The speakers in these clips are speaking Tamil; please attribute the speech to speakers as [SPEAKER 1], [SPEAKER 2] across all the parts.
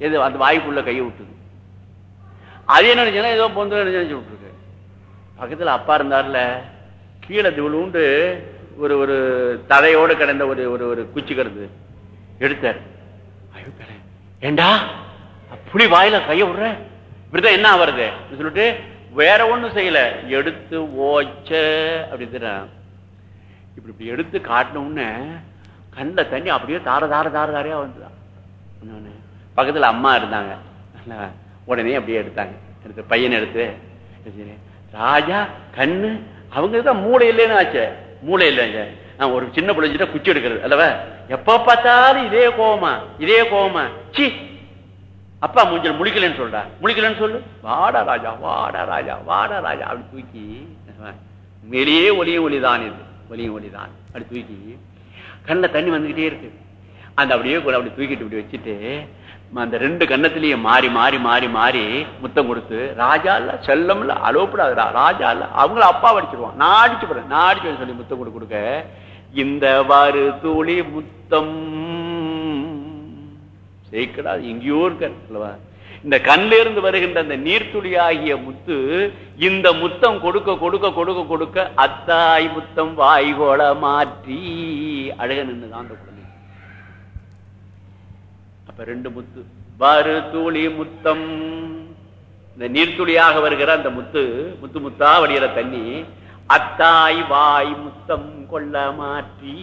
[SPEAKER 1] எது அந்த வாய்க்குள்ள கையை விட்டுது. அது என்ன நினைச்சுன்னா ஏதோ பொந்து நினைச்சு விட்டுருக்கு. பக்கத்துல அப்பா இருந்தார்ல கீழே திவுளுண்டு ஒரு ஒரு தரையோடு கிடந்த ஒரு ஒரு ஒரு குச்சி எடுத்தார். ஏண்டா? புளி வாயில கைய விடுற இப்படிதான் என்ன வருது சொல்லிட்டு வேற ஒண்ணும் செய்யல. எடுத்து ஓச்ச அப்படின்னு இப்படி இப்படி எடுத்து காட்டின உடனே கண்ணில் தண்ணி அப்படியே தார தார தார தாரையா வந்துதான். பக்கத்துல அம்மா இருந்தாங்க. உடனே அப்படியே எடுத்தாங்க. எடுத்து பையனை எடுத்து ராஜா கண்ணு அவங்க தான் மூளை இல்லைன்னு ஆச்சு. மூளை இல்லைங்க நான் ஒரு சின்ன பிள்ளைஞ்சிட்ட குச்சி எடுக்கிறது. அல்லவா? எப்ப பார்த்தாலும் இதே கோவமா இதே கோவமா. சி. அப்பா மூஞ்சல் முழிக்கலன்னு சொல்றா. முழிக்கலன்னு சொல்லு. வாடா ராஜா வாடா ராஜா வாடா ராஜா. அப்படி தூக்கி வெளியே ஒளியும் ஒளிதான் இது. ஒளியும் ஒளிதான். அப்படி தூக்கி கண்ணில் தண்ணி வந்துகிட்டே இருக்கு. அந்த அப்படியே கூட அப்படி தூக்கிட்டு இப்படி வச்சுட்டு அந்த ரெண்டு கண்ணத்திலையும் மாறி மாறி மாறி மாறி முத்தம் கொடுத்து ராஜா இல்ல செல்லம் இல்ல அலோப்படாதுடா ராஜா இல்ல. அவங்கள அப்பா அடிச்சிருவான் நான் அடிச்சு போறேன் நான் அடிச்சு சொல்லி முத்தம் கொடுக்க கொடுக்க. இந்த வாரு துளி முத்தம். சேர்க்கடாது எங்கேயோ இருக்கார் அல்லவா? இந்த கண்ணில இருந்து வருகின்ற அந்த நீர்த்துளி ஆகிய முத்து இந்த முத்தம் கொடுக்க கொடுக்க கொடுக்க கொடுக்க அத்தாய் முத்தம் வாய்கோள மாற்றி. அழக நின்று தான் அப்ப ரெண்டு முத்து. வாரு துளி முத்தம். இந்த நீர்த்துளியாக வருகிற அந்த முத்து முத்து முத்தா வடிகிற தண்ணி அத்தாய் வாய் முத்தம் கொள்ள மாற்றி.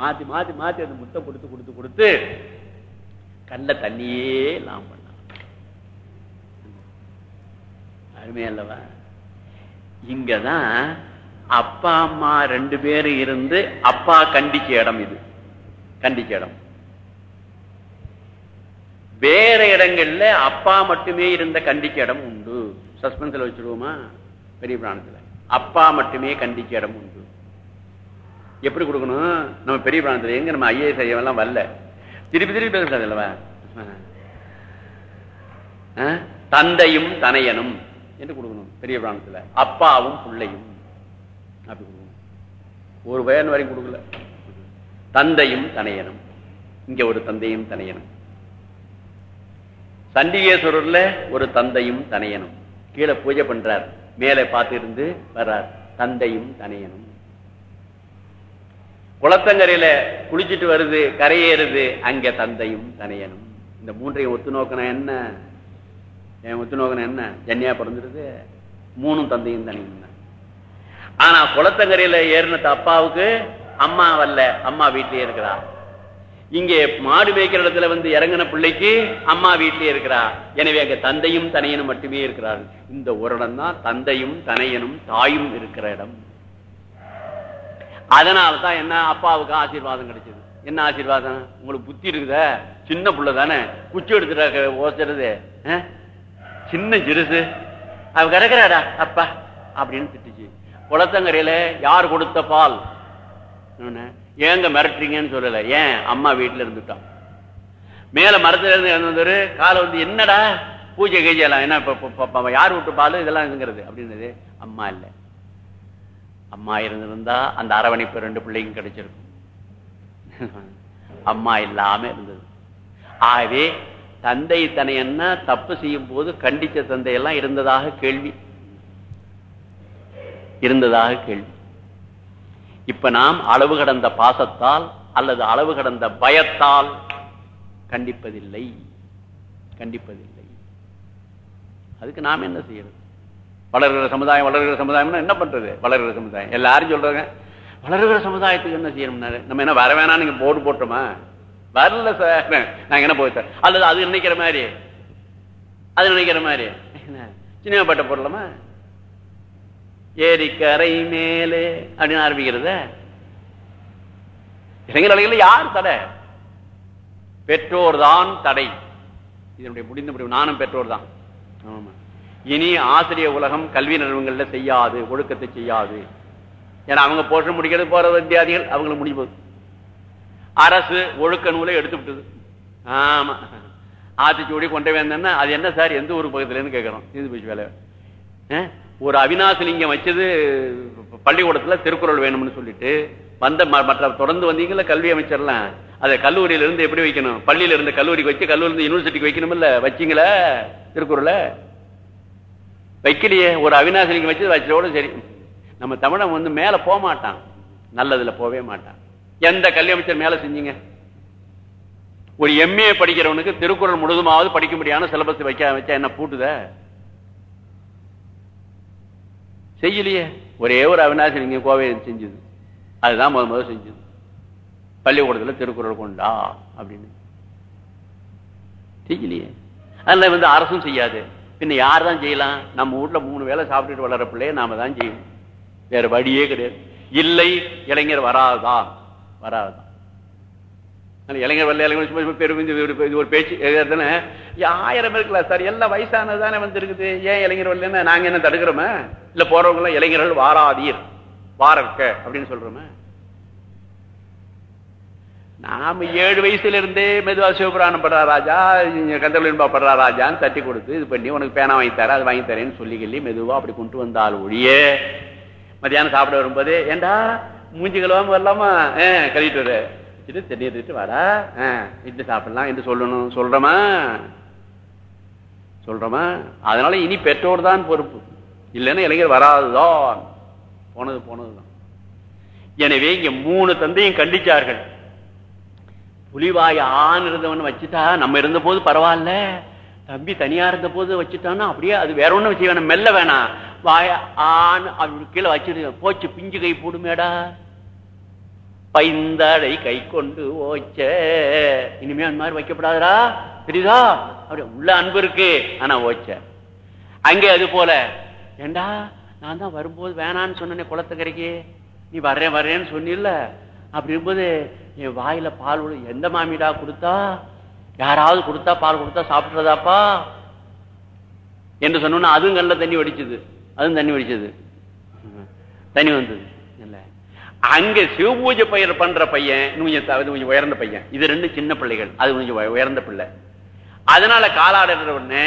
[SPEAKER 1] மாத்தி மாத்தி மாத்தி அந்த முத்தம் கொடுத்து கொடுத்து கொடுத்து கல்ல தண்ணியே எல்லாம் பண்ணான் அருமை அல்லவா? இங்கதான் அப்பா அம்மா ரெண்டு பேரும் இருந்து அப்பா கண்டிச்ச இடம் இது. கண்டிச்ச இடம். வேற இடங்கள்ல அப்பா மட்டுமே இருந்த கண்டிக்க இடம் உண்டு. சஸ்பென்ஸ்ல வச்சிருவோமா? பெரிய பிராணத்துல. அப்பா மட்டுமே கண்டிக்க இடம் உண்டு. எப்படி கொடுக்கணும்? நம்ம பெரிய பிராணத்துல எங்க நம்ம ஐஏஎஸ் ஐயம் வரல. திருப்பி திருப்பி பேசுறது அல்லவா? தந்தையும் தனையனும். என்று கொடுக்கணும்? பெரிய பிராணத்துல. அப்பாவும் பிள்ளையும். அப்படி கொடுக்கணும். ஒரு வயன் வரைக்கும் கொடுக்கல. தந்தையும் தனையனும். இங்க ஒரு தந்தையும் தனையனும். சண்டிகேஸ்வரர்ல ஒரு தந்தையும் தனையனும். கீழே பூஜை பண்றார். மேலே பார்த்து இருந்து வர்றார். தந்தையும் தனையனும். குளத்தங்கரையில குளிச்சுட்டு வருது கரையேறுது அங்க தந்தையும் தனையனும். இந்த மூன்றையும் ஒத்து நோக்கணும் என்ன? என் ஒத்து நோக்கணும் என்ன? ஜன்னியா பிறந்துருது மூணும் தந்தையும் தனியும் தான். ஆனா குளத்தங்கரையில ஏறின அப்பாவுக்கு அம்மா வரல அம்மா வீட்டிலேயே இருக்கிறா. இங்கே மாடு மேய்க்கிற இடத்துல வந்து இறங்கின பிள்ளைக்கு அம்மா வீட்டிலே இருக்கிறா. எனவே அங்க தந்தையும் தனையனும் மட்டுமே இருக்கிறார்கள் இந்த ஒரு இடம் தான் தந்தையும் தனையனும் தாயும் இருக்கிற இடம். அதனால தான் என்ன அப்பாவுக்கு ஆசீர்வாதம் கிடைச்சது. என்ன ஆசீர்வாதம்? உங்களுக்கு புத்தி இருக்குத? சின்ன புள்ள தானே. குச்சி எடுத்துட்டு ஓசுறது சின்ன சிறுசு. அவ கிடக்குறாடா அப்பா அப்படின்னு திட்டுச்சு. குளத்தங்கரையில யார் கொடுத்த பால்? என்ன? ஏங்க மிரட்டுறீங்கன்னு சொல்லல. ஏன்? அம்மா வீட்டுல இருந்துட்டான். மேல மரத்துல இருந்து இறந்தவரு காலை வந்து என்னடா? பூஜை கீஜெல்லாம் என்ன இப்ப- யார் விட்டு பாலு? இதெல்லாம் இதுங்கிறது அப்படின்னது அம்மா இல்ல. அம்மா இருந்திருந்தா அந்த அரவணைப்பு ரெண்டு பிள்ளைக்கும் கிடைச்சிருக்கும். அம்மா இல்லாம இருந்தது. ஆகவே தந்தை தனையன்னா தப்பு செய்யும் போது கண்டிச்ச தந்தையெல்லாம் இருந்ததாக கேள்வி. இருந்ததாக கேள்வி. இப்ப நாம் அளவு கடந்த பாசத்தால் அல்லது அளவு கடந்த பயத்தால் கண்டிப்பதில்லை. கண்டிப்பதில்லை. அதுக்கு நாம் என்ன செய்யறது? வளர்கிற சமுதாயம் வளர்கிற சமுதாயம்னா என்ன பண்றது? வளர்கிற சமுதாயம். எல்லாரும் சொல்றாங்க வளர்கிற சமுதாயத்துக்கு என்ன செய்யணும்னாரு நம்ம என்ன வர வேணாம் நீங்க போர்டு போட்டோமா? வரல சார். நாங்க என்ன போய் சார்? அல்லது அது நினைக்கிற மாதிரி? அது நினைக்கிற மாதிரி? என்ன, சினிமா பாட்டை போடலாமா? ஏரிக்கரை மேலே அப்படின்னு ஆரம்பிக்கிறத இளைஞர் அலைகள் யார் தடை? பெற்றோர் தான் தடை. இதனுடைய முடிந்த முடிவு நானும் பெற்றோர் தான் ஆமா. இனி ஆசிரியர் உலகம் கல்வி நிறுவனங்கள்ல செய்யாது ஒழுக்கத்தை செய்யாது. ஏன்னா அவங்க போஷ முடிக்கிறது போற வித்தியாதிகள் அவங்களுக்கு போகுது. அரசு ஒழுக்க நூலை எடுத்து விட்டது. ஆமா. ஆத்திச்சூடி கொண்டு வந்தேன்னா அது என்ன சார் எந்த ஊர் பக்கத்துல இருந்து கேட்கறோம். இது போச்சு வேலை. ஒரு அவிநாசலிங்கம் வச்சது பள்ளிக்கூடத்துல திருக்குறள் வேணும்னு சொல்லிட்டு வந்த ம- மற்ற தொடர்ந்து வந்தீங்கல்ல கல்வி அமைச்சர்லாம் அதை கல்லூரியில இருந்து எப்படி வைக்கணும்? பள்ளியில இருந்து கல்லூரிக்கு வச்சு கல்லூரி இருந்து யூனிவர்சிட்டிக்கு வைக்கணும்ல வச்சிங்களா திருக்குறளை? வைக்கலையே. ஒரு அவினாசினிக்கு வச்சு வச்சதோட சரி. நம்ம தமிழன் வந்து மேல போக மாட்டான். நல்லதுல போவே மாட்டான். எந்த கல்வி அமைச்சர் மேல செஞ்சீங்க? ஒரு எம்ஏ படிக்கிறவனுக்கு திருக்குறள் முழுதுமாவது படிக்க முடியாத சிலபஸ் வைக்க வச்சா என்ன பூட்டுத? செய்யலையே. ஒரே ஒரு அவினாசி நீங்க கோவை செஞ்சது. அதுதான் முத முதல் செஞ்சது. பள்ளிக்கூடத்துல திருக்குறள் கொண்டா அப்படின்னு. செய்யலையே. அதில் வந்து அரசும் செய்யாது. பின்ன யார் தான் செய்யலாம்? நம்ம வீட்ல மூணு வேளை சாப்பிட்டுட்டு வளர பிள்ளைய நாம தான் செய்யணும். வேற வழியே கிடையாது. இல்லை இளைஞர் வராதா? வராதா. இளைஞர் வரல இளைஞர் சும்மா சும்மா பெரும் இது ஒரு- பேச்சு தானே? ஆயிரம் இருக்கலாம் சார்? எல்லாம் வயசானது தானே வந்து இருக்குது ஏன் இளைஞர் வரலன்னா நாங்க என்ன தடுக்கிறோமே? இல்ல போறவங்க எல்லாம் இளைஞர்கள் வாராதீர் வாரக்க அப்படின்னு சொல்றோமே? நாம ஏழு வயசுல இருந்தே மெதுவா சிவபுராணம் படுறா ராஜா கந்தர்லின்பா படுறா ராஜான்னு தட்டி கொடுத்து இது பண்ணி உனக்கு பேனா வாங்கி தர அது வாங்கி தரேன்னு சொல்லி கல்லி மெதுவா அப்படி கொண்டு வந்தால் ஒழிய. மத்தியானம் சாப்பிட வரும்போது ஏண்டா மூஞ்சி கழுவாம வரலாமா? ஆ, வர இது தண்ணீர் வாடா. சாப்பிடலாம் என்று சொல்லணும். சொல்றோமா? சொல்றோமா? அதனால இனி பெற்றோர் தான் பொறுப்பு. இல்லைன்னா இளைஞர் வராதுதான். போனது போனதுதான். எனவே இங்க மூணு தந்தையும் கண்டிச்சார்கள். புலிவாய் ஆண் இருந்தவன் வச்சுட்டா நம்ம இருந்த போது பரவாயில்ல. தம்பி தனியா இருந்த போது வச்சுட்டான்னா அப்படியே அது வேற ஒண்ணும் வச்சு வேணாம். மெல்ல வேணாம். வாய ஆண் அப்படி கீழே வச்சிரு. போச்சு பிஞ்சு கை போடுமேடா. பைந்தாடை கை கொண்டு ஓச்ச இனிமே அந்த மாதிரி வைக்கப்படாதரா தெரியுதா? அப்படி உள்ள அன்பு இருக்கு. ஆனா ஓச்ச அங்கே அது போல ஏண்டா நான் தான் வரும்போது வேணான்னு சொன்னேன் குளத்துக்கரைக்கு. நீ வர்றேன் வர்றேன்னு சொன்னில்ல? அப்படி இருக்கும்போது என் வாயில பால் எந்த மாமிடா கொடுத்தா? யாராவது கொடுத்தா பால் கொடுத்தா சாப்பிட்றதாப்பா? என்று சொன்னோன்னா அதுவும் கண்ணில் தண்ணி வடிச்சது. அதுவும் தண்ணி வடிச்சது. தண்ணி வந்தது. இல்லை. அங்க சிவபூஜை பயிர் பண்ற பையன் கொஞ்சம் இது கொஞ்சம் உயர்ந்த பையன். இது ரெண்டு சின்ன பிள்ளைகள். அது கொஞ்சம் உயர்ந்த பிள்ளை. அதனால காலாடுற உடனே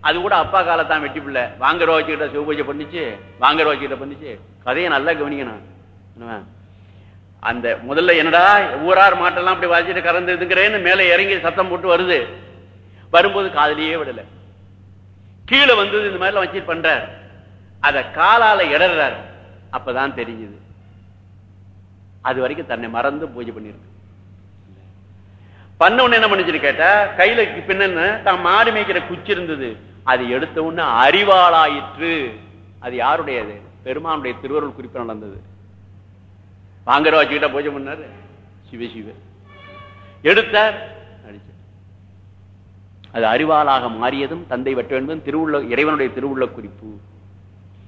[SPEAKER 1] அது கூட அப்பா காலத்தான் வெட்டி பிள்ளை. வாங்குற வச்சுக்கிட்ட சிவபூஜை பண்ணிச்சு. வாங்குற வச்சுக்கிட்ட பண்ணிச்சு. கதையை நல்லா கவனிக்கணும். அந்த முதல்ல என்னடா ஊரார் மாட்டெல்லாம் அப்படி வாசிட்டு கறந்து இதுங்கிறேன்னு மேலே இறங்கி சத்தம் போட்டு வருது. வரும்போது காதலியே விடல. கீழே வந்தது இந்த மாதிரிலாம் வச்சுட்டு பண்றார். அத காலால இடறாரு அப்பதான் தெரிஞ்சது. அது வரைக்கும் தன்னை மறந்து பூஜை பண்ணிருக்கு பண்ண உடனே என்ன பண்ணுச்சுன்னு கேட்டா கையில பின்னன்னு தான் மாடு மேய்க்கிற குச்சி இருந்தது. அது எடுத்த உடனே அறிவாளாயிற்று. அது யாருடையது? பெருமானுடைய திருவருள் குறிப்பு நடந்தது. வாங்குற வச்சுக்கிட்ட பூஜை பண்ணாரு. சிவ சிவ. எடுத்தார். அடிச்சார். அது அறிவாளாக மாறியதும் தந்தை வெட்ட வேண்டும் திருவுள்ள இறைவனுடைய திருவுள்ள குறிப்பு.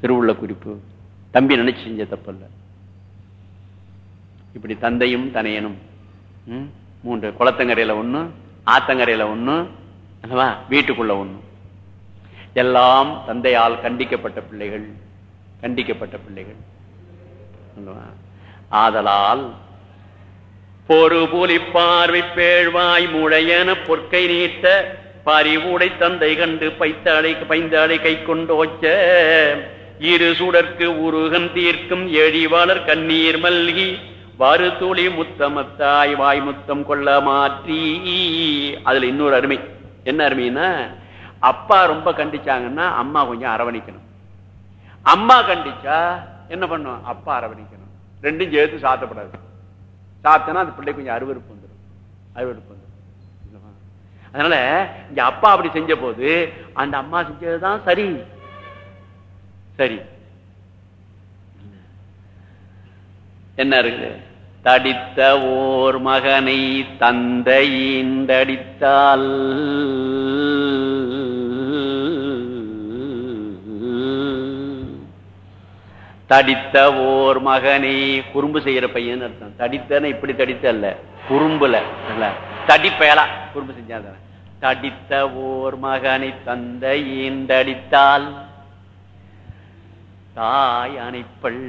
[SPEAKER 1] திருவுள்ள குறிப்பு. தம்பி நினைச்சு செஞ்ச தப்பல்ல. இப்படி தந்தையும் தனையனும். மூன்று குளத்தங்கரையில ஒண்ணு ஆத்தங்கரையில ஒண்ணு அல்லவா? வீட்டுக்குள்ள ஒண்ணு. எல்லாம் தந்தையால் கண்டிக்கப்பட்ட பிள்ளைகள் கண்டிக்கப்பட்ட பிள்ளைகள். ஆதலால் பொறு புலி பார்வை பேழ்வாய் முழையன பொற்கை நீட்ட பறிவுடை தந்தை கண்டு பைத்தாளை பைந்தாளை கை கொண்டோச்ச இரு சுடற்கு உருகன் தீர்க்கும் எழிவாளர் கண்ணீர் மல்கி வறுதுளி முத்தமத்தாய் வாய் முத்தம் கொள்ள மாற்றி. அதுல இன்னொரு அருமை. என்ன அருமைன்னா அப்பா ரொம்ப கண்டிச்சாங்கன்னா அம்மா கொஞ்சம் அரவணைக்கணும். அம்மா கண்டிச்சா என்ன பண்ணும்? அப்பா அரவணைக்கணும். ரெண்டும் சேர்த்து சாத்தப்படாது. சாப்பிட்டனா அந்த பிள்ளை கொஞ்சம் அருவருப்பு வந்துடும் அருவருப்பு வந்துடும் அதனால இங்க அப்பா அப்படி செஞ்ச போது அந்த அம்மா செஞ்சதுதான் சரி. சரி. என்ன இருக்குது தடித்த ஓர் மகனை தந்தையீண்டடித்தால் தடித்த ஓர் மகனை குறும்பு செய்யற பையன் அர்த்தம். தடித்தன இப்படி தடித்த அல்ல குறும்புல இல்ல தடிப்பயலா குறும்பு செஞ்சாத தடித்த ஓர் மகனை தந்தையீண்டடித்தால் தாய் அணைப்பள்.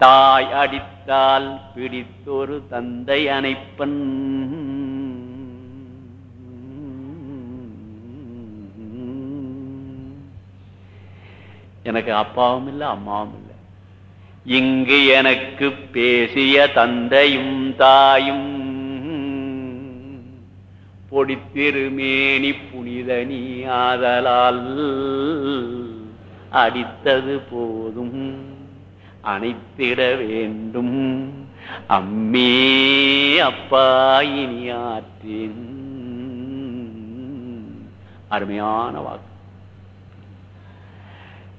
[SPEAKER 1] தாய் அடித்தால் பிடித்தொரு தந்தை அணைப்பன். எனக்கு அப்பாவும் இல்லை அம்மாவும் இல்லை. இங்கு எனக்கு பேசிய தந்தையும் தாயும் பொடித்திருமேனி புனித நீ ஆதலால் அடித்தது போதும். அணைத்திட வேண்டும். அம்மே அப்பா இனி ஆற்றேன். அருமையான வாக்கு.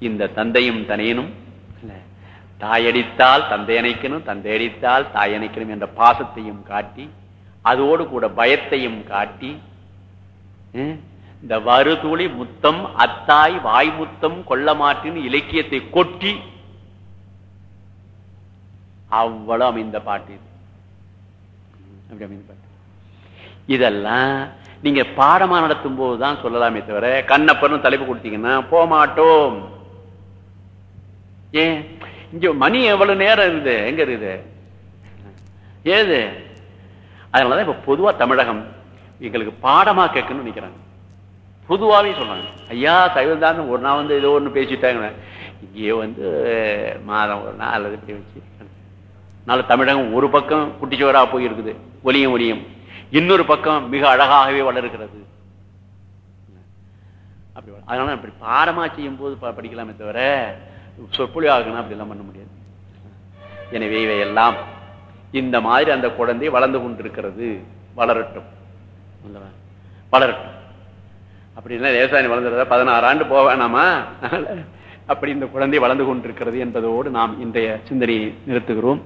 [SPEAKER 1] இந்த தந்தையும் தனையனும் தாயடித்தால் தந்தை அணைக்கணும் தந்தை அடித்தால் தாய் அணைக்கணும் என்ற பாசத்தையும் காட்டி அதோடு கூட பயத்தையும் காட்டி இந்த வருதுளி முத்தம் அத்தாய் வாய்முத்தம் கொள்ளமாற்றின் இலக்கியத்தை கொட்டி அவ்வளவு அமைந்த பாட்டு இது. அப்படி அமைந்த பாட்டு? இதெல்லாம் நீங்க பாடமா நடத்தும் போதுதான் சொல்லலாமே தவிர கண்ணப்பன்னு தலைப்பு கொடுத்தீங்கன்னா போக மாட்டோம். ஏன்? இங்க மணி எவ்வளவு நேரம் இருக்குது? எங்க இருக்குது? ஏது? அதனாலதான் இப்ப பொதுவா தமிழகம் எங்களுக்கு பாடமா கேட்கணும்னு நினைக்கிறாங்க. பொதுவாவே சொல்றாங்க. ஐயா சைவந்தான்னு ஒரு நாள் வந்து ஏதோ ஒண்ணு பேசிட்டாங்க இங்கேயே வந்து மாதம் ஒரு நாள் அல்லது இப்படி வச்சு நல்ல தமிழகம் ஒரு பக்கம் குட்டிச்சுவராக போயிருக்குது ஒலியும் ஒலியும். இன்னொரு பக்கம் மிக அழகாகவே வளர்கிறது. அப்படி அதனால அப்படி பாடமா செய்யும் போது படிக்கலாமே தவிர சொற்பொழி ஆகணும் அப்படி எல்லாம் பண்ண முடியாது. எனவே இவையெல்லாம் இந்த மாதிரி அந்த குழந்தை வளர்ந்து கொண்டிருக்கிறது. வளரட்டும். வளரட்டும். அப்படின்னா விவசாயம் வளர்ந்துறத பதினாறு ஆண்டு போக அப்படி இந்த குழந்தை வளர்ந்து கொண்டிருக்கிறது என்பதோடு நாம் இன்றைய சிந்தனையை நிறுத்துகிறோம்.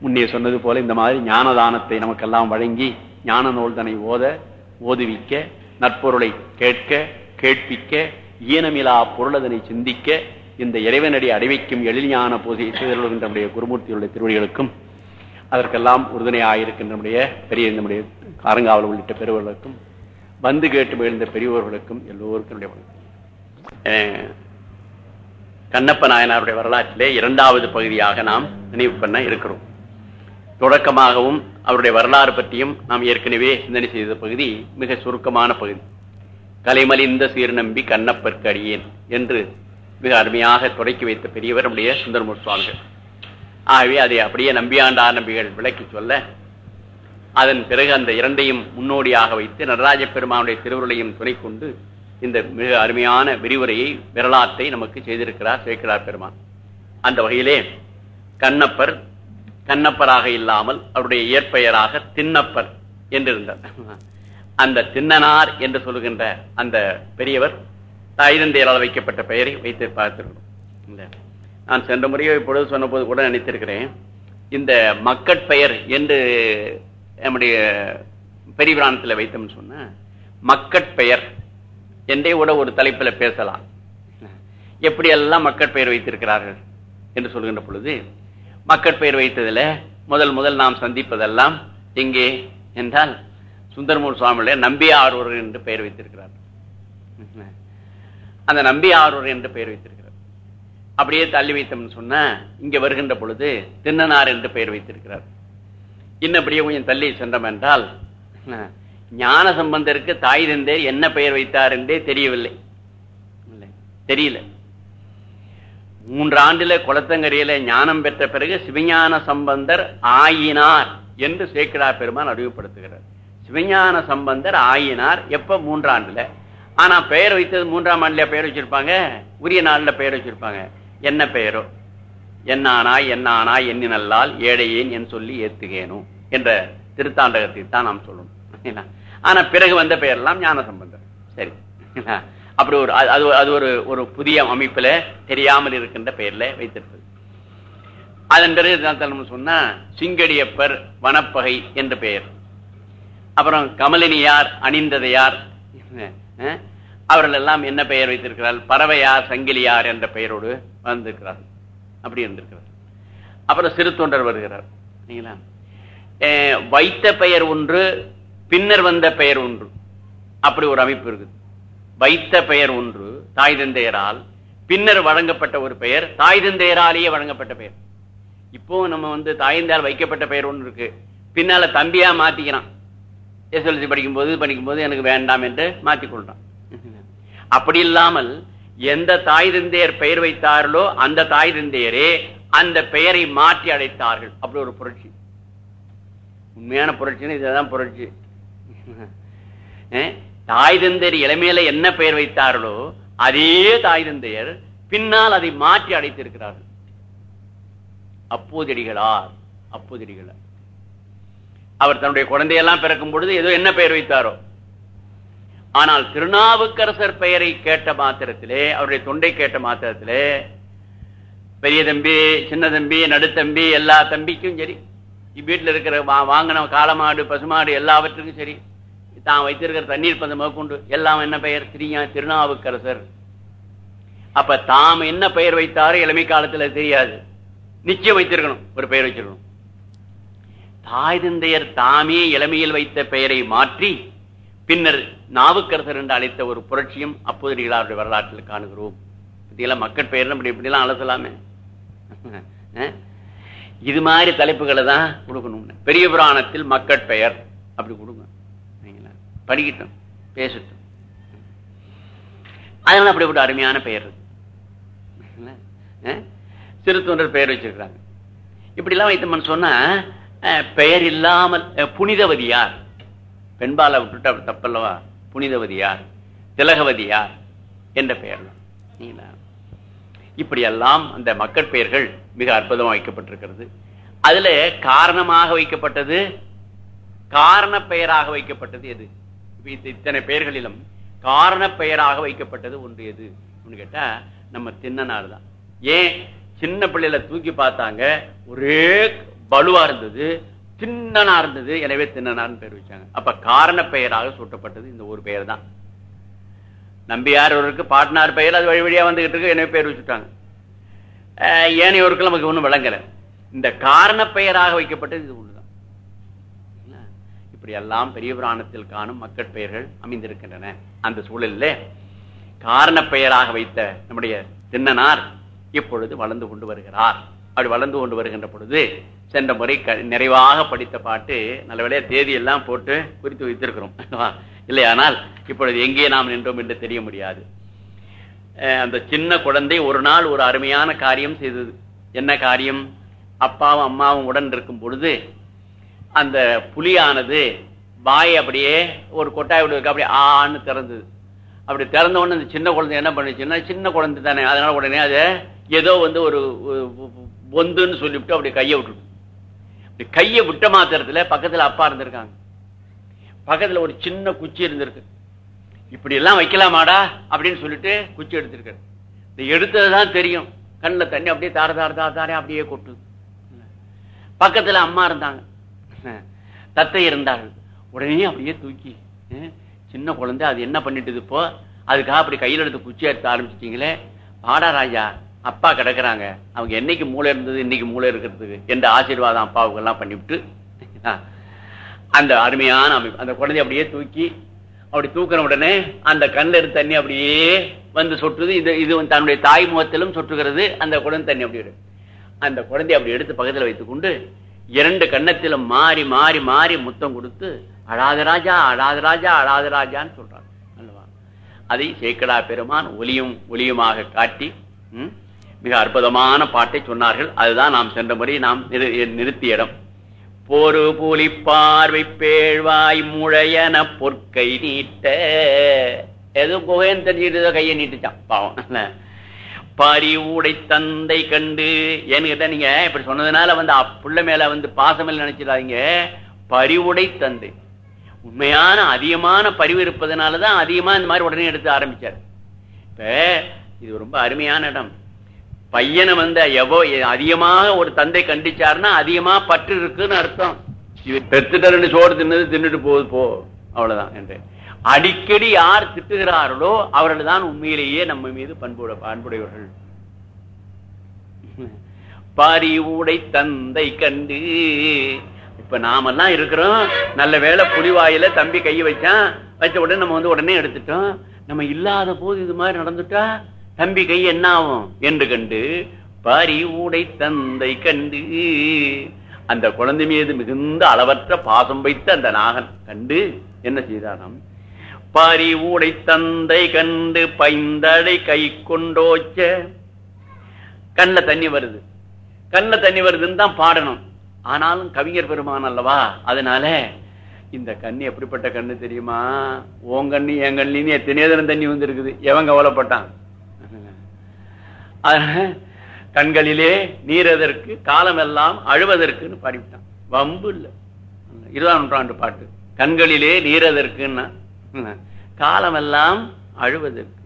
[SPEAKER 1] முன்னே சொன்னது போல இந்த மாதிரி ஞானதானத்தை நமக்கெல்லாம் வழங்கி ஞான நூல்தனை ஓத ஓதுவிக்க நற்பொருளை கேட்க கேட்பிக்க ஈனமிலா பொருளதனை சிந்திக்க இந்த இறைவனடி அடைவைக்கும் எழில்ஞான பூஜை செய்தவர்கள் நம்முடைய குருமூர்த்தியுடைய திருவடிகளுக்கும் அதற்கெல்லாம் உறுதுணையாயிருக்கின்ற நம்முடைய பெரிய நம்முடைய அரங்காவல் உள்ளிட்ட பெரியவர்களுக்கும் வந்து கேட்டு மகிழ்ந்த பெரியவர்களுக்கும் எல்லோருக்கும் அஹ், கண்ணப்ப நாயனாருடைய வரலாற்றிலே இரண்டாவது பகுதியாக நாம் நினைவு பண்ண இருக்கிறோம். தொடக்கமாகவும் அவருடைய வரலாறு பற்றியும் நாம் ஏற்கனவே சிந்தனை செய்த பகுதி மிக சுருக்கமான பகுதி. கலைமலிந்த சீர்நம்பி கண்ணப்பற்கு அடியேன் என்று மிக அருமையாக தொடக்கி வைத்த பெரியவர் நம்முடைய சுந்தரமூர் சுவாமிகள். ஆகவே அதை அப்படியே நம்பியாண்டார் நம்பிகள் விளக்கி சொல்ல அதன் பிறகு அந்த இரண்டையும் முன்னோடியாக வைத்து நடராஜ பெருமானுடைய திருவுருளையும் துணை கொண்டு இந்த மிக அருமையான விரிவுரையை விரலாத்தை நமக்கு செய்திருக்கிறார் சேர்க்கிறார் பெருமான். அந்த வகையிலே கண்ணப்பர் கண்ணப்பராக இல்லாமல் அவருடைய இயற்பெயராக திண்ணப்பர் என்றிருந்தார். அந்த தின்னனார் என்று சொல்லுகின்ற அந்த பெரியவர் தாயிரந்தையரால் வைக்கப்பட்ட பெயரை வைத்து பார்த்திருக்கிறோம். நான் சென்ற முறையோ இப்பொழுது சொன்னபோது கூட நினைத்திருக்கிறேன். இந்த மக்கட்பெயர் என்று நம்முடைய பெரிவிராணத்தில் வைத்தோம்னு சொன்ன மக்கட்பெயர் என்றே கூட ஒரு தலைப்பில் பேசலாம். எப்படியெல்லாம் மக்கட்பெயர் வைத்திருக்கிறார்கள் என்று சொல்கின்ற பொழுது மக்கட்பெயர் வைத்ததுல முதல் முதல் நாம் சந்திப்பதெல்லாம் எங்கே என்றால் சுந்தரமூர் சுவாமியுடைய நம்பியாரூர் என்று பெயர் வைத்திருக்கிறார். அந்த நம்பி ஆரூர் என்று பெயர் வைத்திருக்கிறார். அப்படியே தள்ளி வைத்தோம்னு சொன்னா இங்க வருகின்ற பொழுது தின்னனார் என்று பெயர் வைத்திருக்கிறார். இன்னும் அப்படியே கொஞ்சம் தள்ளி சென்றோம் என்றால் ஞான சம்பந்தருக்கு தாய் தந்தேர் என்ன பெயர் வைத்தார் என்றே தெரியவில்லை. தெரியல. மூன்று ஆண்டுல குளத்தங்கரையில ஞானம் பெற்ற பிறகு சிவஞான சம்பந்தர் ஆயினார் என்று சேக்கிடா பெருமான் அறிவுப்படுத்துகிறார் சிவஞான சம்பந்தர் ஆயினார். எப்ப? மூன்றாண்டுல. ஆனா பெயர் வைத்தது மூன்றாம் ஆண்டுல பெயர் வச்சிருப்பாங்க. உரிய நாள்ல பெயர் வச்சிருப்பாங்க. என்ன பெயரோ? என்னானாய் என்னானாய் எண்ணி நல்லால் ஏழையேன் என் சொல்லி ஏத்துகேனும் என்ற திருத்தாண்டகத்தை தான் நாம் சொல்லணும். என்ன? ஆனா பிறகு வந்த பெயரெல்லாம் ஞான சம்பந்தர். சரி. என்ன? அப்படி ஒரு அது- அது அது ஒரு ஒரு புதிய அமைப்புல தெரியாமல் இருக்கின்ற பெயர்ல வைத்திருப்பது. அதன் பிறகு சொன்னா சிங்கடியப்பர் வனப்பகை என்ற பெயர். அப்புறம் கமலினியார் அணிந்ததையார் அவர்கள் எல்லாம் என்ன பெயர் வைத்திருக்கிறார் பறவையார் சங்கிலியார் என்ற பெயரோடு வந்திருக்கிறார். அப்படி இருந்திருக்கிறார். அப்புறம் சிறு தொண்டர் வருகிறார். சரிங்களா வைத்த பெயர் ஒன்று பின்னர் வந்த பெயர் ஒன்று. அப்படி ஒரு அமைப்பு இருக்குது. வைத்த பெயர் ஒன்று தாய் தந்தையரால். பின்னர் வழங்கப்பட்ட ஒரு பெயர் தாய் தந்தையராலேயே வழங்கப்பட்ட பெயர். இப்போ நம்ம வந்து தாய்ந்தால் வைக்கப்பட்ட பெயர் ஒன்று இருக்கு. பின்னால தம்பியா மாத்திக்கிறான். எஸ்எல்சி படிக்கும்போது படிக்கும்போது எனக்கு வேண்டாம் என்று மாத்திக்கொள்றான். அப்படி இல்லாமல் எந்த தாய் தந்தையர் பெயர் வைத்தார்களோ அந்த தாய் தந்தையரே அந்த பெயரை மாற்றி அழைத்தார்கள். அப்படி ஒரு புரட்சி. உண்மையான புரட்சின்னு இதுதான் புரட்சி. தாய் தந்தையர் இளமையில என்ன பெயர் வைத்தார்களோ அதே தாய் தந்தையர் பின்னால் அதை மாற்றி அடைத்திருக்கிறார்கள். அப்போதடிகளார் அப்போதடிகளார். அவர் தன்னுடைய குழந்தையெல்லாம் பிறக்கும் பொழுது ஏதோ என்ன பெயர் வைத்தாரோ. ஆனால் திருநாவுக்கரசர் பெயரை கேட்ட மாத்திரத்திலே அவருடைய தொண்டை கேட்ட மாத்திரத்திலே பெரிய தம்பி சின்ன தம்பி நடுத்தம்பி எல்லா தம்பிக்கும் சரி வீட்டில் இருக்கிற வா- வாங்கின காலமாடு பசுமாடு எல்லாவற்றுக்கும் சரி தான் வைத்திருக்கிற தண்ணீர் பந்தம் முதற்கொண்டு. எல்லாம் என்ன பெயர்? திரியா திருநாவுக்கரசர். அப்ப தாம் என்ன பெயர் வைத்தாரோ இளமை காலத்துல தெரியாது. நிச்சயம் வைத்திருக்கணும் ஒரு பெயர் வச்சிருக்கணும். தாய் தந்தையர் தாமே இளமையில் வைத்த பெயரை மாற்றி பின்னர் நாவுக்கரசர் என்று அழைத்த ஒரு புரட்சியும் அப்போதைகளாருடைய வரலாற்றில் காணுகிறோம். இதெல்லாம் மக்கள் பெயர் இப்படி இப்படிலாம் அலசலாமே. இது மாதிரி தலைப்புகளை தான் கொடுக்கணும் பெரிய புராணத்தில் மக்கட் பெயர் அப்படி கொடுங்க. படிக்கட்டும் பேசட்டும். அதனால அப்படிப்பட்ட அருமையான பெயர். இருக்கு. சிறு தொண்டர் பெயர் வச்சிருக்கிறாங்க. இப்படிலாம் வைத்தோம்னு சொன்னா அஹ், பெயர் இல்லாமல் புனிதவதியார் பெண்பாலை விட்டுட்டு அப்படி தப்பல்லவா? புனிதவதியார் திலகவதியார் என்ற பெயர்லாம் இப்படியெல்லாம் அந்த மக்கள் பெயர்கள் மிக அற்புதமாக வைக்கப்பட்டிருக்கிறது. அதுல காரணமாக வைக்கப்பட்டது காரண பெயராக வைக்கப்பட்டது எது? இத்தனை பெயர்களிலும் காரண பெயராக வைக்கப்பட்டது ஒன்று எது? அப்படின்னு கேட்டா நம்ம தின்னனார் தான். ஏன்? சின்ன பிள்ளையில தூக்கி பார்த்தாங்க. ஒரே பலுவா இருந்தது. தின்னனா இருந்தது. எனவே தின்னனார்னு பேர் வச்சாங்க. அப்ப காரண பெயராக சூட்டப்பட்டது இந்த ஒரு பெயர் தான். நம்பியார் ஒருக்கு பாட்னார் பெயர் அது வழி வழியா வந்துகிட்டு இருக்கு. எனவே பேர் வச்சுட்டாங்க. அஹ் ஏனையோருக்கு நமக்கு ஒண்ணும் விளங்கல. இந்த காரண பெயராக வைக்கப்பட்டது இது ஒண்ணுதான் இப்படியெல்லாம் பெரிய புராணத்தில் காணும் மக்கள் பெயர்கள் அமைந்திருக்கின்றன. அந்த சூழலில் காரண பெயராக வைத்த நம்முடைய தின்னனார் இப்பொழுது வளர்ந்து கொண்டு வருகிறார். அப்படி வளர்ந்து கொண்டு வருகின்ற பொழுது சென்ற முறை நிறைவாக படித்த பாட்டு நல்ல தேதி எல்லாம் போட்டு குறித்து வைத்திருக்கிறோம். இல்லையானால் இப்பொழுது எங்கே நாம் நின்றோம் என்று தெரிய முடியாது. அஹ் அந்த சின்ன குழந்தை ஒரு நாள் ஒரு அருமையான காரியம் செய்தது. என்ன காரியம்? அப்பாவும் அம்மாவும் உடன் இருக்கும் பொழுது அந்த புலியானது பாய் அப்படியே ஒரு கொட்டாய் இருக்கு அப்படியே ஆன்னு திறந்தது. அப்படி திறந்த உடனே அந்த சின்ன குழந்தை என்ன பண்ணுச்சுன்னா சின்ன குழந்தை தானே அதனால உடனே அதை ஏதோ வந்து ஒரு பொந்துன்னு சொல்லிவிட்டு அப்படி கையை விட்டுடும் அப்படி கையை விட்ட மாத்திரத்துல பக்கத்துல அப்பா இருந்திருக்காங்க. பக்கத்துல ஒரு சின்ன குச்சி இருந்திருக்கு. இப்படி எல்லாம் வைக்கலாமாடா அப்படின்னு சொல்லிட்டு குச்சி எடுத்திருக்காரு. இந்த எடுத்ததுதான் தெரியும். கண்ணில் தண்ணி அப்படியே தார தார தார தாரே அப்படியே கொட்டு பக்கத்துல அம்மா இருந்தாங்க. தத்தை இருந்தார்கள் உடனே அப்படியே தூக்கி சின்ன குழந்தை அது என்ன பண்ணிட்டு இப்போ? அதுக்காக அப்படி கையில எடுத்து குச்சி எடுத்து ஆரம்பிச்சிட்டீங்களே? பாடா ராஜா அப்பா கிடக்குறாங்க. அவங்க என்னைக்கு மூளை இருந்தது இன்னைக்கு மூளை இருக்கிறதுக்கு என்ற ஆசீர்வாதம் அப்பாவுக்கு எல்லாம் பண்ணிவிட்டு அந்த அருமையான அமைப்பு அந்த குழந்தை அப்படியே தூக்கி அப்படி தூக்கின உடனே அந்த கண்ணில் இருந்த தண்ணி அப்படியே வந்து சொட்டுது. இது இது தன்னுடைய தாய் முகத்திலும் சொட்டுகிறது. அந்த குழந்தை தண்ணி அப்படி அந்த குழந்தைய அப்படி எடுத்து பக்கத்தில் வைத்துக்கொண்டு இரண்டு கன்னத்திலும் மாறி மாறி மாறி முத்தம் கொடுத்து அழாத ராஜா அழாத ராஜா அழாத ராஜான்னு சொல்றாங்க. அல்லவா? அதை சேக்கடா பெருமான் ஒலியும் ஒலியுமாக காட்டி ம், மிக அற்புதமான பாட்டை சொன்னார்கள். அதுதான் நாம் சென்ற முறை நாம் நிறு- நிறுத்திய இடம். பொறு புலி பார்வை பேழ்வாய் முழையன பொற்கை நீட்ட ஏதோ குகைன்னு தெரிஞ்சுக்கிட்டு கையை நீட்டுச்சான் பாவம். பரிவுடை தந்தை கண்டு ஏன்னு நீங்க இப்படி சொன்னதுனால வந்து அப்புள்ள மேல வந்து பாசமில் நினைச்சிடாதீங்க. பரிவுடை தந்தை. உண்மையான அதிகமான பரிவு இருப்பதனாலதான் அதிகமா இந்த மாதிரி உடனே எடுத்து ஆரம்பிச்சார். இப்ப இது ரொம்ப அருமையான இடம். பையனை வந்து எவ்வளோ அதிகமாக ஒரு தந்தை கண்டிச்சாருன்னா அதிகமா பற்று இருக்குன்னு அர்த்தம். இவர் பெத்துட்டன்னு சோறு தின்னது தின்னுட்டு போகுது போ. அவ்வளவுதான் என்று. அடிக்கடி யார் திட்டுகிறார்களோ அவர்கள் தான் உண்மையிலேயே நம்ம மீது பண்புட பண்புடையவர்கள். பரிவுடை தந்தை கண்டு இப்ப நாமெல்லாம் இருக்கிறோம். நல்ல வேளை புலிவாயில தம்பி கை வச்சான். வச்ச உடனே நம்ம வந்து உடனே எடுத்துட்டோம். நம்ம இல்லாத போது இது மாதிரி நடந்துட்டா தம்பி கை என்ன ஆகும்? என்று கண்டு பரிவுடை தந்தை கண்டு அந்த குழந்தை மீது மிகுந்த அளவற்ற பாசம் வைத்த அந்த நாகன் கண்டு என்ன செய்தாராம்? பரிவுடை தந்தை கண்டு பைந்தடை கை கொண்டோச்ச. கண்ண தண்ணி வருது. கண்ண தண்ணி வருதுன்னு தான் பாடணும். ஆனாலும் கவிஞர் பெருமான் அல்லவா? அதனால இந்த கண்ணு எப்படிப்பட்ட கண்ணு தெரியுமா? உன் கண்ணு என் கண்ணின்னு எத்தனையோ தினம் தண்ணி வந்திருக்குது. எவன் கவலைப்பட்டான்? கண்களிலே நீரதற்கு காலமெல்லாம் அழுவதற்குன்னு பாடிவிட்டான். வம்பு இல்லை. இருபதாம் நூற்றாண்டு பாட்டு. கண்களிலே நீரதற்குன்னா காலமெல்லாம் அழுவதற்கு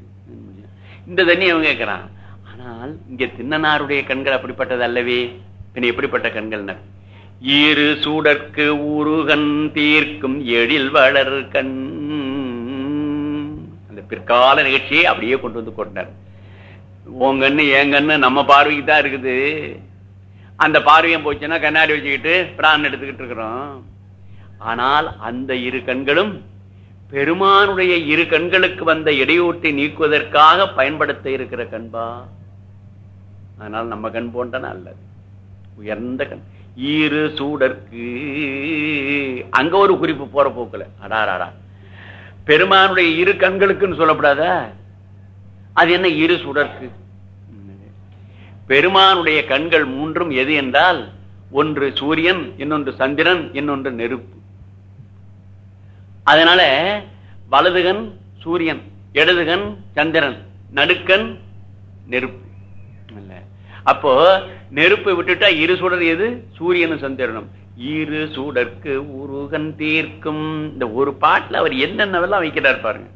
[SPEAKER 1] இந்த தண்ணி அவன் கேட்கிறான். ஆனால் இங்க தின்னனாருடைய கண்கள் அப்படிப்பட்டது அல்லவே. பின் எப்படிப்பட்ட கண்கள் ஈறு சூடற்கு உருகன் தீர்க்கும் எழில் வளர் கண். அந்த பிற்கால நிகழ்ச்சியை அப்படியே கொண்டு வந்து கொண்டார். உன் கண்ணு என் கண்ணு நம்ம பார்வைக்கு தான் இருக்குது. அந்த பார்வையும் போச்சுன்னா கண்ணாடி வச்சுக்கிட்டு பிரான் எடுத்துக்கிட்டு இருக்கிறோம். ஆனால் அந்த இரு கண்களும் பெருமானுடைய இரு கண்களுக்கு வந்த இடையூட்டை நீக்குவதற்காக பயன்படுத்த இருக்கிற கண்பா? அதனால் நம்ம கண் போன்றன அல்லது. உயர்ந்த கண். ஈரு சூடற்கு. அங்க ஒரு குறிப்பு போற போக்குல. அடாராடா பெருமானுடைய இரு கண்களுக்குன்னு சொல்லப்படாத? அது என்ன? இரு சுடற்கு. பெருமானுடைய கண்கள் மூன்றும் எது என்றால் ஒன்று சூரியன் இன்னொன்று சந்திரன் இன்னொன்று நெருப்பு. அதனால வலதுகன் சூரியன் இடதுகன் சந்திரன் நடுக்கன் நெருப்பு. அப்போ நெருப்பை விட்டுட்டா இரு சுடர் எது? சூரியனும் சந்திரனும். இரு சூடற்கு உருகன் தீர்க்கும். இந்த ஒரு பாட்டுல அவர் என்னென்னவெல்லாம் வைக்கிறார் பாருங்க.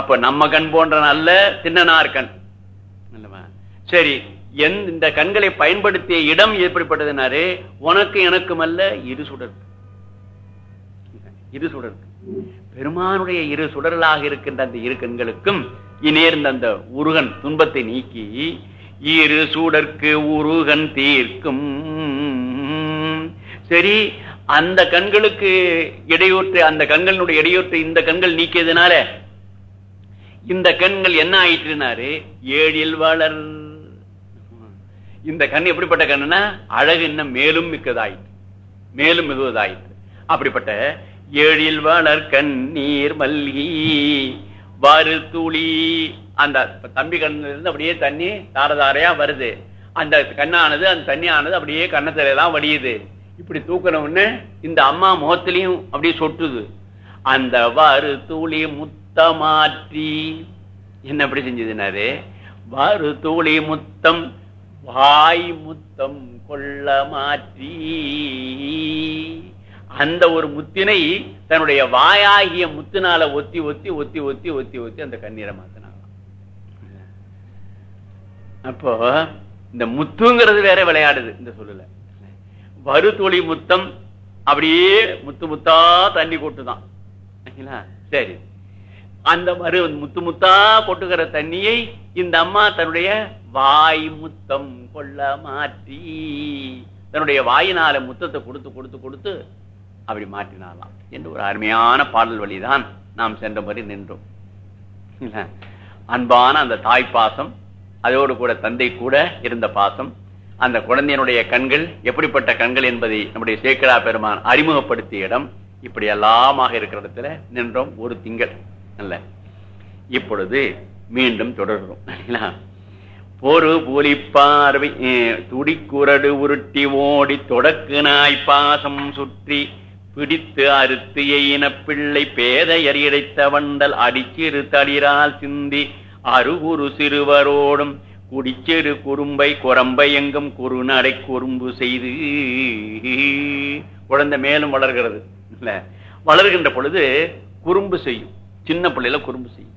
[SPEAKER 1] அப்ப நம்ம கண் போன்ற நல்ல தின்னனார் கண். சரி இந்த கண்களை பயன்படுத்திய இடம் எப்படிப்பட்டதுனாரு? உனக்கு எனக்கும் அல்ல இரு சுடர் இரு சுடர். பெருமானுடைய இரு சுடர்களாக இருக்கின்ற அந்த இரு கண்களுக்கும் இனேர்ந்த அந்த உருகன் துன்பத்தை நீக்கி இரு சூடற்கு உருகன் தீர்க்கும். சரி அந்த கண்களுக்கு இடையூற்று அந்த கண்களுடைய இடையூற்று இந்த கண்கள் நீக்கியதுனால இந்த கண்கள் என்ன ஆயிற்றுனாரு ஏழில் வளர். இந்த கண் எப்படிப்பட்ட கண்ணுனா அழகு இன்னும் மேலும் மிக்கதாயிற்று. மேலும் மிகுவதாயிற்று. அப்படிப்பட்ட ஏழில் வளர் கண்ணீர் மல்கி வாரு துளி அந்த தம்பி கண்ணிலிருந்து அப்படியே தண்ணி தாரதாரையா வருது. அந்த கண்ணானது அந்த தண்ணியானது அப்படியே கண்ணத்தில எல்லாம் வடியுது. இப்படி தூக்கணும்னு இந்த அம்மா முகத்திலையும் அப்படியே சொட்டுது. அந்த வாரு தூளி முத்தமாற்றி. என்ன எப்படி செஞ்சதுனாரு? வாரு தூளி முத்தம் வாய் முத்தம் கொள்ள மாற்றி. அந்த ஒரு முத்தினை தன்னுடைய வாயாகிய முத்தினால ஒத்தி ஒத்தி ஒத்தி ஒத்தி ஒத்தி ஒத்தி அந்த கண்ணீரை மாத்தினாங்க. அப்போ இந்த முத்துங்கிறது வேற விளையாடுது இந்த சொல்லல. வருத்தொளி முத்தம் அப்படியே முத்து முத்தா தண்ணி கொட்டுதான். சரி. அந்த மறு முத்து முத்தா கொட்டுகிற தண்ணியை இந்த அம்மா தன்னுடைய வாய் முத்தம் கொள்ள மாற்றி தன்னுடைய வாயினால முத்தத்தை கொடுத்து கொடுத்து கொடுத்து அப்படி மாற்றினாலாம். என்று ஒரு அருமையான பாடல் வழிதான் நாம் சென்ற மாதிரி நின்றோம் அன்பான அந்த தாய் பாசம் அதோடு கூட தந்தை கூட இருந்த பாசம் அந்த குழந்தையினுடைய கண்கள் எப்படிப்பட்ட கண்கள் என்பதை நம்முடைய சேக்கரா பெருமான் அறிமுகப்படுத்திய இடம் இப்படி எல்லாமாக இருக்கிற இடத்துல நின்றோம் ஒரு திங்கள். அல்ல. இப்பொழுது மீண்டும் தொடர்கிறோம். பொறு புலி பார்வை துடிக்குரடு உருட்டி ஓடி தொடக்கு நாய் பாசம் சுற்றி பிடித்து அறுத்து எயின பிள்ளை பேதையர் இடைத்த வண்டல் அடிச்சிறு தளிரால் சிந்தி அருகுரு சிறுவரோடும் குடிச்செரு குறும்பை குரம்பை எங்கும் குறுநடை குறும்பு செய்து. குழந்தை மேலும் வளர்கிறது. இல்ல. வளர்கின்ற பொழுது குறும்பு செய்யும். சின்ன பிள்ளையில குறும்பு செய்யும்.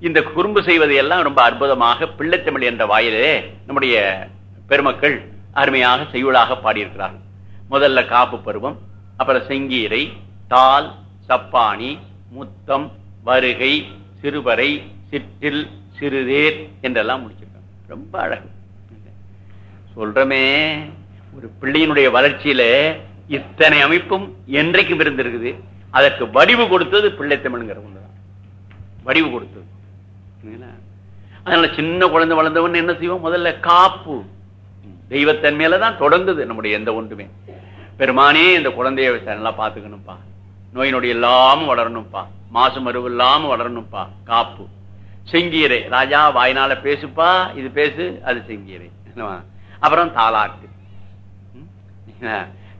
[SPEAKER 1] இந்த குறும்பு செய்வதை எல்லாம் ரொம்ப அற்புதமாக பிள்ளைத்தமிழ் என்ற வாயிலே நம்முடைய பெருமக்கள் அருமையாக செய்யுளாக பாடியிருக்கிறார்கள். முதல்ல காப்பு பருவம் அப்புறம் செங்கீரை தால் சப்பானி முத்தம் வருகை சிறுவரை சிற்றில் சிறுதேர் என்றெல்லாம் முடிச்சிருக்காங்க. ரொம்ப அழகு. சொல்றமே ஒரு பிள்ளையினுடைய வளர்ச்சியில இத்தனை அமைப்பும் என்றைக்கும் இருந்திருக்குது. அதற்கு வடிவு கொடுத்தது பிள்ளைத்தமிழ்ங்கிற ஒன்றுதான் வடிவு கொடுத்தது. அதனால சின்ன குழந்தை வளர்ந்தவன் என்ன செய்வோம் முதல்ல காப்பு. தெய்வத்தன்மையில தான் தொடங்குது நம்முடைய எந்த ஒன்றுமே. பெருமானே இந்த குழந்தைய நல்லா பாத்துக்கணும்ப்பா நோய் நொடி இல்லாம வளரணும்ப்பா மாசு மருவு இல்லாம வளரணும்ப்பா காப்பு. செங்கீரை. ராஜா வாய்னால பேசுப்பா இது பேசு அது செங்கீரை. அப்புறம் தாலாட்டு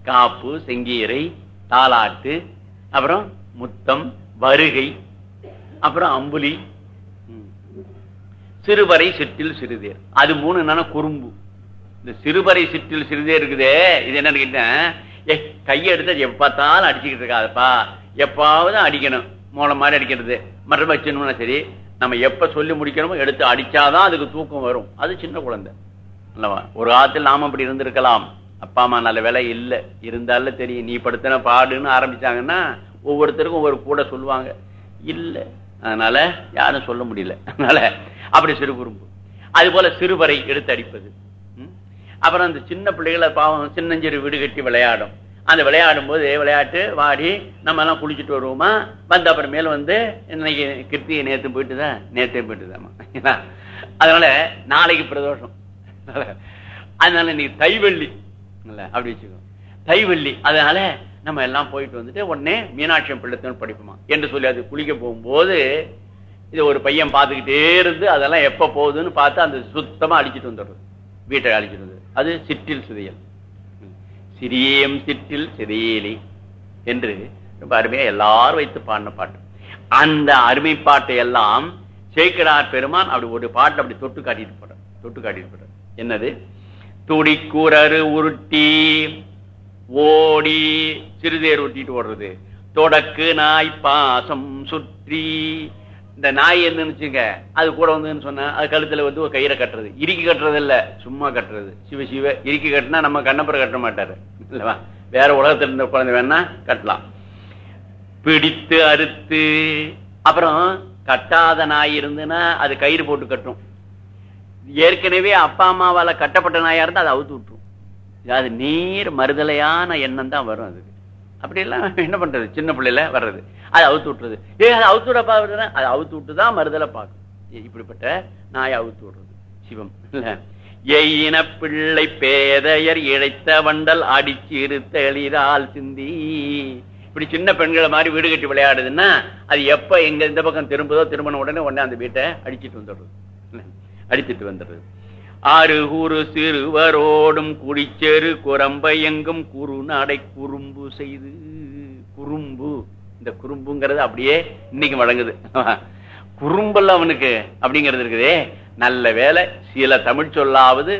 [SPEAKER 1] காப்பு செங்கீரை தாலாட்டு அப்புறம் முத்தம் வருகை. அப்புறம் அம்புலி. சிறுவரை சிற்றில் சிறுதேர். அது மூணு என்னன்னா குறும்பு. இந்த சிறுவரை சிற்றில் சிறுதேர் இருக்குதே. இது என்னன்னு கேட்டேன். ஏ கையை எடுத்து எப்ப பார்த்தாலும் அடிச்சுக்கிட்டு இருக்காதப்பா. எப்பாவது அடிக்கணும். மூளை மாதிரி அடிக்கிறது. மற்ற வச்சணும்னா சரி. நம்ம எப்ப சொல்லி முடிக்கணுமோ எடுத்து அடிச்சாதான் அதுக்கு தூக்கம் வரும். அது சின்ன குழந்தை. அல்லவா? ஒரு காலத்தில் நாம அப்படி இருந்திருக்கலாம். அப்பா அம்மா நல்ல வேலை இல்லை. இருந்தாலும் தெரியும். நீ படுத்தின பாடுன்னு ஆரம்பிச்சாங்கன்னா ஒவ்வொருத்தருக்கும் ஒவ்வொரு கூட சொல்லுவாங்க. இல்லை. அதனால யாரும் சொல்ல முடியல. அதனால அப்படி சிறு குறும்பு. அது போல சிறுவரை எடுத்து அடிப்பது. அப்புறம் அந்த சின்ன பிள்ளைகளை பாவம் சின்னஞ்சிறு வீடு கட்டி விளையாடும். அந்த விளையாடும் போது விளையாட்டு வாடி நம்ம எல்லாம் குளிச்சுட்டு வருவோமா? வந்த அப்புறம் வந்து இன்னைக்கு கிருத்திகை தான் நேற்றே போயிட்டு தான் அதனால நாளைக்கு பிரதோஷம். அதனால இன்னைக்கு தைவள்ளி. இல்ல அப்படி வச்சுக்கோ. தைவள்ளி. அதனால நம்ம எல்லாம் போயிட்டு வந்துட்டு உடனே மீனாட்சி பிள்ளைத்தன் படிப்போமா? என்று சொல்லி அது குளிக்க போகும்போது இது ஒரு பையன் பார்த்துக்கிட்டே இருந்து அதெல்லாம் எப்போ போகுதுன்னு பார்த்து அந்த சுத்தமாக அழிச்சிட்டு வந்துடுறது. வீட்டை அழிச்சிட்டு அது சிற்றில் சிதையல் சிறியேம் சிற்றில் சிதையேலி என்று ரொம்ப அருமையா எல்லாரும் வைத்து பாடின பாட்டு. அந்த அருமை பாட்டை எல்லாம் சேக்கடார் பெருமான் அப்படி ஒரு பாட்டு அப்படி தொட்டு காட்டிட்டு போறார். தொட்டு காட்டிட்டு போறார். என்னது? துடிக்கூரரு உருட்டி ஓடி சிறுதேர் உருட்டிட்டு ஓடுறது. தொடக்கு நாய் பாசம் சுற்றி இந்த நாய் என்னச்சுங்க அது கூட வந்துன்னு சொன்னா அது கழுத்துல வந்து ஒரு கயிறை கட்டுறது. இறுக்கி கட்டுறது இல்ல. சும்மா கட்டுறது. சிவ சிவ. இறுக்கி கட்டினா நம்ம கண்ணப்புற கட்ட மாட்டாரு. இல்லவா? வேற உலகத்துல இருந்த குழந்தை வேணா கட்டலாம். பிடித்து அறுத்து அப்புறம் கட்டாத நாய் இருந்துன்னா அது கயிறு போட்டு கட்டும். ஏற்கனவே அப்பா அம்மாவால கட்டப்பட்ட நாயா இருந்தா அதை அவுத்து விட்டுரும். அது நீர் மறுதலையான எண்ணம் தான் வரும் அதுக்கு. அப்படி எல்லாம் என்ன பண்றது? சின்ன பிள்ளைல வர்றது. அது அவுத்து விட்டுறது ஏ அது அவுத்து விடப்பா விடுறேன். அது அவுத்து விட்டு தான் மறுதலை பார்க்கும் இப்படிப்பட்ட நாயை அவுத்து விடுறது. சிவம். எயின பிள்ளை பேதையர் இழைத்த வண்டல் அடிச்சு இருத்த எளிதால் சிந்தி. இப்படி சின்ன பெண்களை மாதிரி வீடு கட்டி விளையாடுதுன்னா அது எப்ப எங்க இந்த பக்கம் திரும்புதோ திரும்பின உடனே உடனே அந்த வீட்டை அடிச்சிட்டு வந்துடுறது. அடிச்சிட்டு வந்துடுறது. ஆறு கூறு சிறுவரோடும் குடிச்செரு குரம்பை எங்கும் குறு நடை குறும்பு செய்து. குறும்பு. இந்த குறும்புங்கிறது அப்படியே இன்னைக்கு வழங்குது. குறும்பல்ல அவனுக்கு அப்படிங்கிறது இருக்குதே. நல்ல வேலை சில தமிழ் சொல்லாவது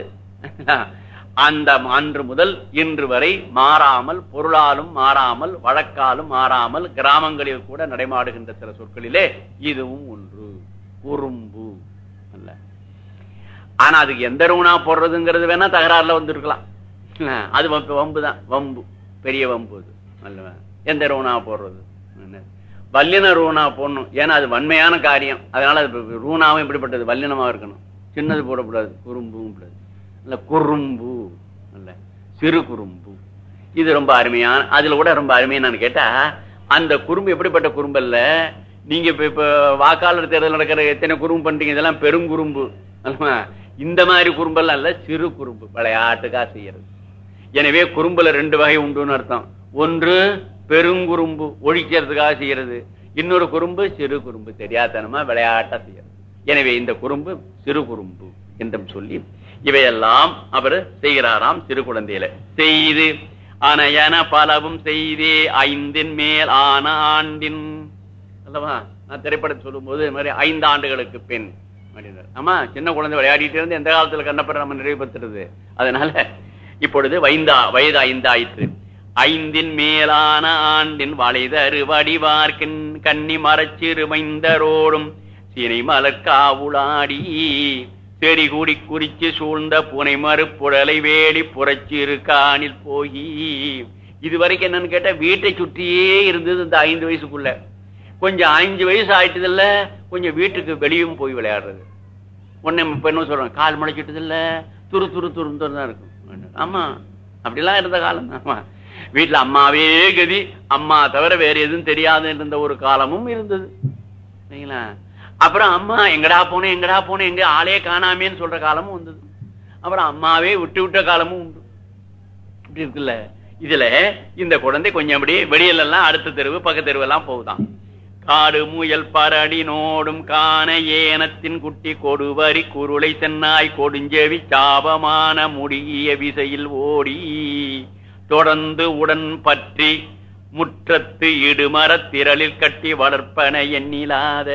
[SPEAKER 1] அந்த அன்று முதல் இன்று வரை மாறாமல் பொருளாலும் மாறாமல் வழக்காலும் மாறாமல் கிராமங்களில் கூட நடைமாடுகின்ற சில சொற்களிலே இதுவும் ஒன்று. குறும்பு. அல்ல. ஆனா அதுக்கு எந்த ரூணா போடுறதுங்கிறது வேணா தகராறுல வந்துருக்கலாம். அது வம்பு வம்பு தான் வம்பு. பெரிய வம்பு அது. அல்லவா? எந்த ரூணா போடுறது? வல்லின ரூணா போடணும். ஏன்னா அது வன்மையான காரியம். அதனால அது ரூணாவும் எப்படிப்பட்டது வல்லினமாக இருக்கணும். சின்னது போடக்கூடாது. குறும்பும் கூடாது. இல்லை குறும்பு. இல்லை சிறு குறும்பு. இது ரொம்ப அருமையான அதில் கூட ரொம்ப அருமையானு கேட்டால் அந்த குறும்பு எப்படிப்பட்ட குறும்பு இல்லை நீங்கள் இப்போ இப்போ வாக்காளர் தேர்தல் நடக்கிற எத்தனை குறும்பு பண்ணுறீங்க இதெல்லாம் பெருங்குறும்பு அல்லவா? இந்த மாதிரி குறும்பெல்லாம் இல்லை சிறு குறும்பு. விளையாட்டுக்காக செய்யறது. எனவே குறும்புல ரெண்டு வகை உண்டுன்னு அர்த்தம். ஒன்று பெருங்குறும்பு ஒழிக்கிறதுக்காக செய்யறது. இன்னொரு குறும்பு சிறு குறும்பு தெரியாதனமா விளையாட்டா செய்யறது. எனவே இந்த குறும்பு சிறு குறும்பு என்றும் சொல்லி இவையெல்லாம் அவர் செய்கிறாராம் சிறு குழந்தையில. செய்து அனையன பலவும் செய்தே ஐந்தின் மேல் ஆன ஆண்டின். அல்லவா? நான் திரைப்படம் சொல்லும் போது மாதிரி ஐந்து ஆண்டுகளுக்கு பெண் அப்படின்னாரு. ஆமா சின்ன குழந்தை விளையாடிட்டு இருந்து எந்த காலத்துல கண்ணப்பட நம்ம நிறைவுபடுத்துறது அதனால இப்பொழுது வைந்தா வயது ஐந்து ஆயிற்று ஐந்தின் மேலான ஆண்டின் வளைதரு வடிவார்க்கின் கன்னி மரச்சிறுமைந்தரோடும் சினை மலர்காவுளாடி செறிகுடி கூடி குறிச்சு சூழ்ந்த புனை மறுப்புடலை வேலி புறச்சிறு காணில் போகி. இதுவரைக்கும் என்னன்னு கேட்டா வீட்டை சுற்றியே இருந்தது இந்த ஐந்து வயசுக்குள்ள. கொஞ்சம் அஞ்சு வயசு ஆயிட்டதில்ல கொஞ்சம் வீட்டுக்கு வெளியும் போய் விளையாடுறது. உடனே இப்ப என்ன சொல்றோம் கால் முளைச்சிட்டது இல்ல துரு துரு துரு தான் இருக்கும். ஆமா அப்படிலாம் இருந்த காலம் ஆமா. வீட்டுல அம்மாவே கதி. அம்மா தவிர வேற எதுவும் தெரியாது இருந்த ஒரு காலமும் இருந்தது. சரிங்களா? அப்புறம் அம்மா எங்கடா போனேன் எங்கடா போனேன் எங்க ஆளே காணாமேன்னு சொல்ற காலமும் வந்தது. அப்புறம் அம்மாவே விட்டு விட்ட காலமும் உண்டு. இப்படி இருக்குல்ல? இதுல இந்த குழந்தை கொஞ்சம் அப்படியே வெளியில எல்லாம் அடுத்த தெருவு பக்க தெருவு எல்லாம் போகுதான். காடு முயல் பரடி நோடும் காண ஏனத்தின் குட்டி கொடுவரி குருளை சென்னாய் கொடுஞ்செவி சாபமான முடிய விசையில் ஓடி. தொடர்ந்து உடன் பற்றி முற்றத்து இடுமர திரளில் கட்டி வளர்ப்பன எண்ணிலாத.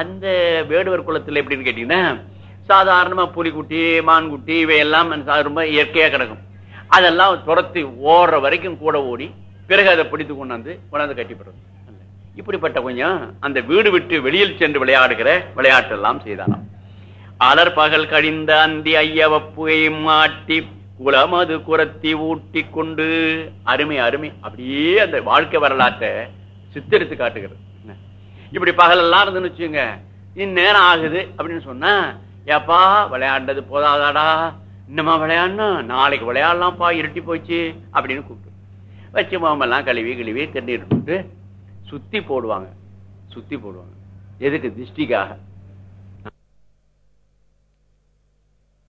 [SPEAKER 1] அந்த வேடுவர் குளத்தில் எப்படின்னு கேட்டீங்கன்னா சாதாரணமா புலிக்குட்டி மான்குட்டி இவையெல்லாம் ரொம்ப இயற்கையா கிடக்கும். அதெல்லாம் துரத்தி ஓடுற வரைக்கும் கூட ஓடி பிறகு அதை பிடித்து கொண்டாந்து கொண்டாந்து கட்டிப்படுறது. இப்படிப்பட்ட கொஞ்சம் அந்த வீடு விட்டு வெளியில் சென்று விளையாடுகிற விளையாட்டெல்லாம் செய்தானாம் அலர் பகல் கழிந்த அந்தி ஐயவப்புகை மாட்டி குலமது குரத்தி ஊட்டி கொண்டு. அருமை அருமை. அப்படியே அந்த வாழ்க்கை வரலாற்றை சித்தரித்து காட்டுகிறது. இப்படி பகலெல்லாம் இருந்துன்னு வச்சுங்க இந்நேரம் ஆகுது அப்படின்னு சொன்னா ஏப்பா விளையாண்டது போதாதாடா. இன்னமா விளையாடணும்? நாளைக்கு விளையாடலாம்ப்பா இருட்டி போச்சு அப்படின்னு கூப்பிட்டு. வச்சு மாமெல்லாம் கழுவி கழுவி தண்ணீர் போட்டு சுத்தி போடுவாங்க. சுத்தி போடுவாங்க. எதுக்கு? திருஷ்டிக்காக.